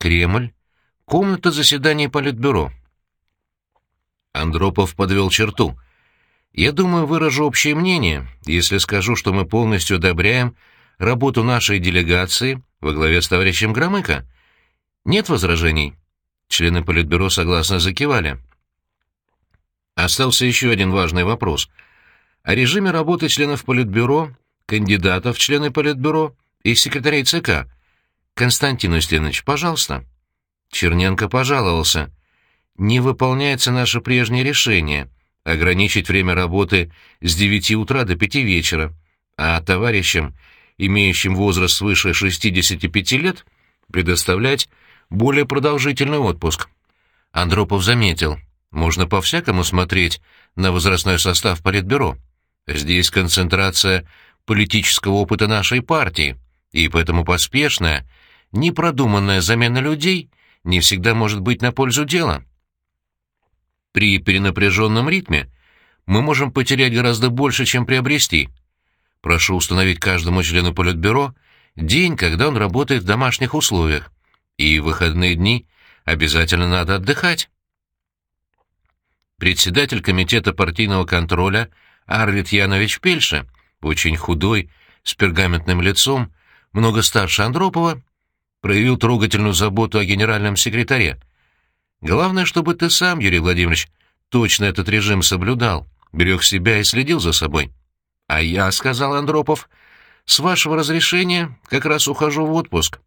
Кремль, комната заседаний Политбюро. Андропов подвел черту. Я думаю, выражу общее мнение, если скажу, что мы полностью одобряем работу нашей делегации во главе с товарищем Громыко. Нет возражений? Члены Политбюро согласно закивали. Остался еще один важный вопрос. О режиме работы членов Политбюро, кандидатов в члены Политбюро и секретарей ЦК. Константин Устинович, пожалуйста. Черненко пожаловался. Не выполняется наше прежнее решение ограничить время работы с 9 утра до 5 вечера, а товарищам, имеющим возраст свыше 65 лет, предоставлять более продолжительный отпуск. Андропов заметил, можно по-всякому смотреть на возрастной состав Политбюро. Здесь концентрация политического опыта нашей партии, и поэтому поспешная, непродуманная замена людей не всегда может быть на пользу дела. При перенапряженном ритме мы можем потерять гораздо больше, чем приобрести. Прошу установить каждому члену Политбюро день, когда он работает в домашних условиях, и в выходные дни обязательно надо отдыхать. Председатель комитета партийного контроля Арвид Янович Пельше, очень худой, с пергаментным лицом, много старше Андропова, проявил трогательную заботу о генеральном секретаре. Главное, чтобы ты сам, Юрий Владимирович, точно этот режим соблюдал, берег себя и следил за собой. А я, — сказал Андропов, — с вашего разрешения как раз ухожу в отпуск.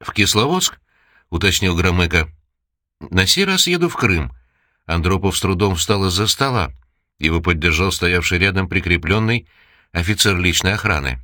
В Кисловодск, — уточнил Громыко. На сей раз еду в Крым. Андропов с трудом встал из-за стола. Его поддержал стоявший рядом прикрепленный офицер личной охраны.